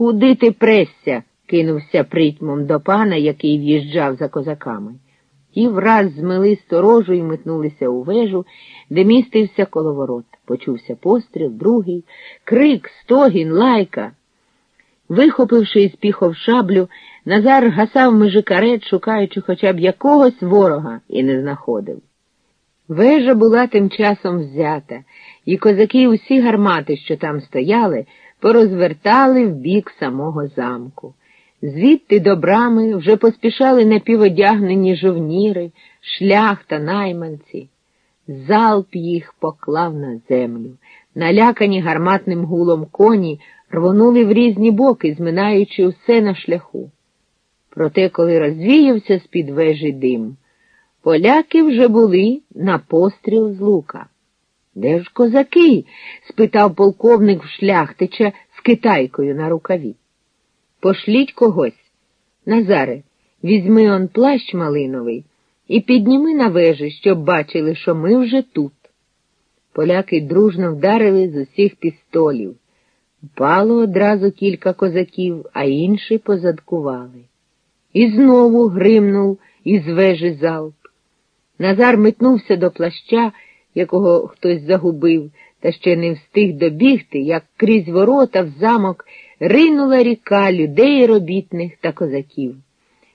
Куди ти пресся? кинувся притьмом до пана, який в'їжджав за козаками. Ті враз змили сторожу і метнулися у вежу, де містився коловорот. Почувся постріл, другий, крик, стогін, лайка. Вихопивши із піхов шаблю, Назар гасав межи карет, шукаючи хоча б якогось ворога, і не знаходив. Вежа була тим часом взята, і козаки усі гармати, що там стояли, порозвертали в бік самого замку. Звідти до брами вже поспішали напіводягнені жовніри, шлях та найманці. Залп їх поклав на землю. Налякані гарматним гулом коні рвонули в різні боки, зминаючи усе на шляху. Проте, коли розвіявся з-під вежі дим, поляки вже були на постріл з лука. Де ж козаки? спитав полковник в шляхтича з китайкою на рукаві. Пошліть когось. Назаре, візьми он плащ малиновий і підніми на вежі, щоб бачили, що ми вже тут. Поляки дружно вдарили з усіх пістолів. Впало одразу кілька козаків, а інші позадкували. І знову гримнув із вежі залп. Назар метнувся до плаща, якого хтось загубив, та ще не встиг добігти, як крізь ворота в замок ринула ріка людей робітних та козаків.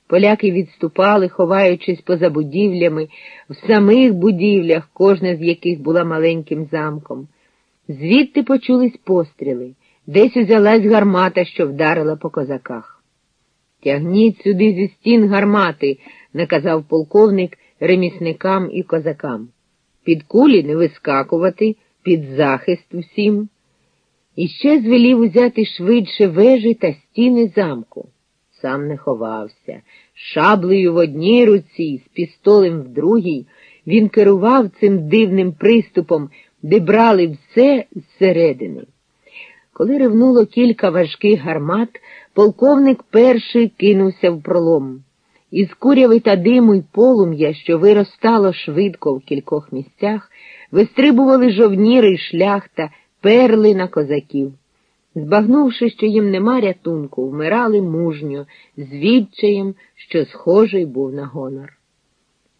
Поляки відступали, ховаючись поза будівлями, в самих будівлях, кожна з яких була маленьким замком. Звідти почулись постріли, десь узялась гармата, що вдарила по козаках. Тягніть сюди зі стін гармати, наказав полковник ремісникам і козакам. Під кулі не вискакувати, під захист усім. І ще звелів узяти швидше вежі та стіни замку. Сам не ховався. Шаблею в одній руці, з пістолем в другій, він керував цим дивним приступом, де брали все зсередини. Коли ревнуло кілька важких гармат, полковник перший кинувся в пролом. Із куряви та диму й полум'я, що виростало швидко в кількох місцях, вистрибували жовніри й шляхта, перли на козаків. Збагнувши, що їм нема рятунку, вмирали мужньо, з відчаєм, що схожий був на гонор.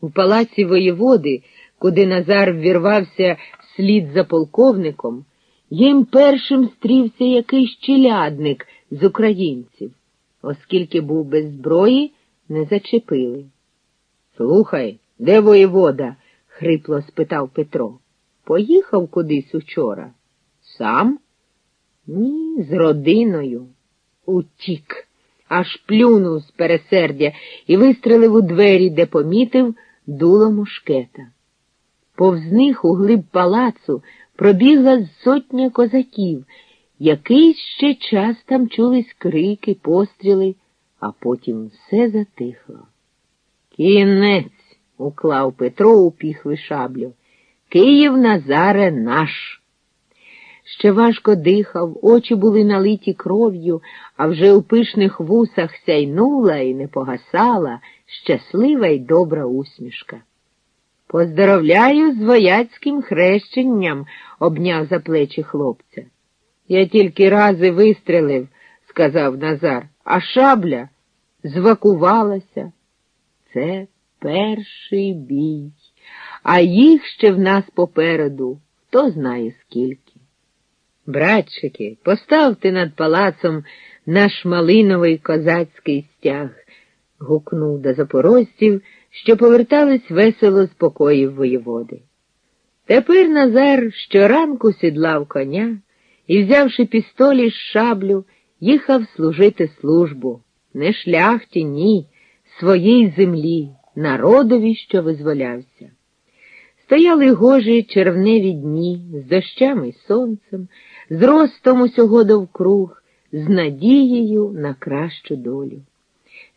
У палаці воєводи, куди Назар ввірвався вслід за полковником, їм першим стрівся якийсь челядник з українців, оскільки був без зброї, не зачепили. Слухай, де воєвода? хрипло спитав Петро. Поїхав кудись учора. Сам? Ні, з родиною. Утік, аж плюнув з пересердя і вистрелив у двері, де помітив дуло мушкета. Повз них у глиб палацу пробігла сотня козаків. Якийсь ще час там чулись крики, постріли, а потім все затихло. Кінець, уклав Петро у піхви шаблю. Київ Назаре наш. Ще важко дихав, очі були налиті кров'ю, а вже у пишних вусах сяйнула і не погасала щаслива й добра усмішка. Поздоровляю з вояцьким хрещенням, обняв за плечі хлопця. Я тільки рази вистрелив, сказав Назар, а шабля звакувалася. Це перший бій, а їх ще в нас попереду, хто знає скільки. Братчики, поставте над палацом наш малиновий козацький стяг, гукнув до запорожців, що повертались весело з покоїв воєводи. Тепер Назар щоранку сідлав коня і, взявши пістолі з шаблю, їхав служити службу, не шляхті, ні, своїй землі, народові, що визволявся. Стояли гожі червневі дні з дощами й сонцем, з ростом усього довкруг, з надією на кращу долю.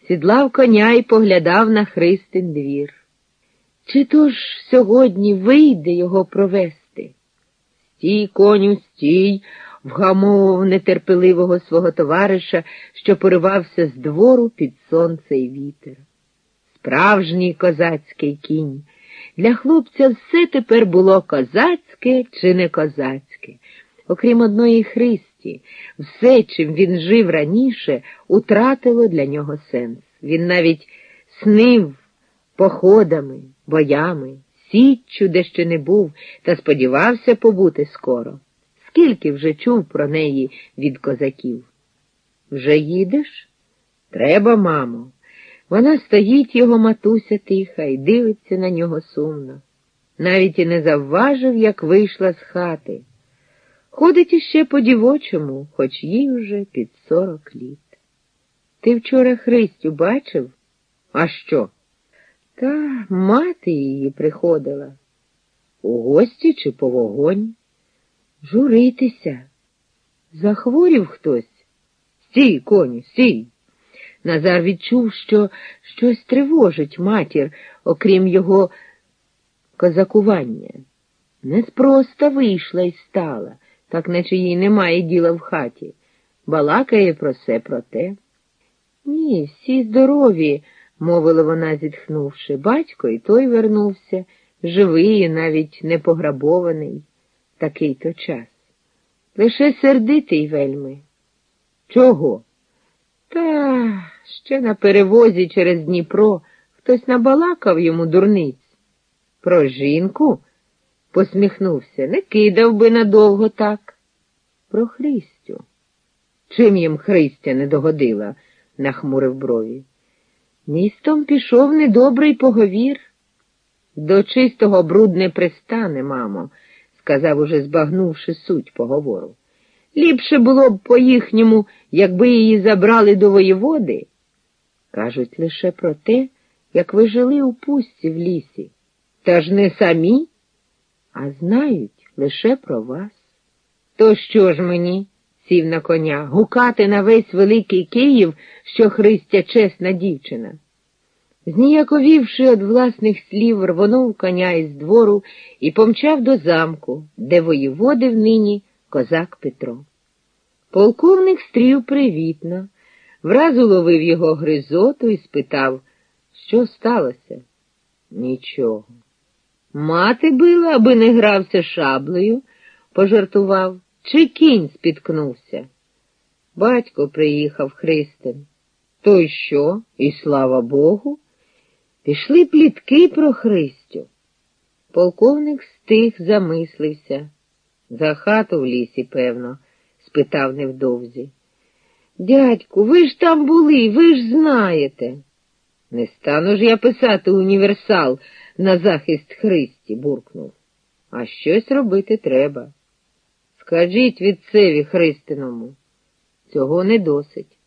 Сідлав коня і поглядав на Христин двір. Чи то ж сьогодні вийде його провести? Стій, коню, стій, вгамовував нетерпеливого свого товариша, що поривався з двору під сонце і вітер. Справжній козацький кінь. Для хлопця все тепер було козацьке чи не козацьке. окрім одної Христі, все, чим він жив раніше, утратило для нього сенс. Він навіть снив походами, боями, січчю, де ще не був, та сподівався побути скоро. Скільки вже чув про неї від козаків? Вже їдеш? Треба, мамо. Вона стоїть його матуся тиха і дивиться на нього сумно. Навіть і не завважив, як вийшла з хати. Ходить іще по дівочому, хоч їй уже під сорок літ. Ти вчора Христю бачив? А що? Та мати її приходила. У гості чи по вогонь? Журитися. Захворів хтось. Стій, коню, стій. Назар відчув, що щось тривожить матір, окрім його козакування. Неспроста вийшла і стала, так наче їй немає діла в хаті. Балакає про все про те. Ні, всі здорові, мовила вона, зітхнувши. Батько і той вернувся, живий навіть не пограбований. Такий то час. Лише сердитий вельми. Чого? Та ще на перевозі через Дніпро хтось набалакав йому дурниць. Про жінку? посміхнувся, не кидав би надовго так. Про Христю. Чим їм Христя не догодила? нахмурив брові. Містом пішов недобрий поговір. До чистого бруд не пристане, мамо, сказав, уже збагнувши суть поговору. Ліпше було б по-їхньому, якби її забрали до воєводи. Кажуть лише про те, як ви жили у пустці в лісі. Та ж не самі, а знають лише про вас. То що ж мені? сів на коня, гукати на весь Великий Київ, що Христя чесна дівчина. Зніяковівши від власних слів, рвонув коня із двору і помчав до замку, де воєводив нині козак Петро. Полковник стрів привітно, враз уловив його гризоту і спитав, що сталося? Нічого. Мати била, аби не грався шаблею, пожартував, чи кінь спіткнувся. Батько приїхав Христин. То й що? І слава Богу. Пішли плітки про Христю. Полковник стих замислився. За хату в лісі, певно, спитав невдовзі. Дядьку, ви ж там були, ви ж знаєте. Не стану ж я писати універсал на захист Христі, буркнув. А щось робити треба. Скажіть відцеві Христиному, цього не досить.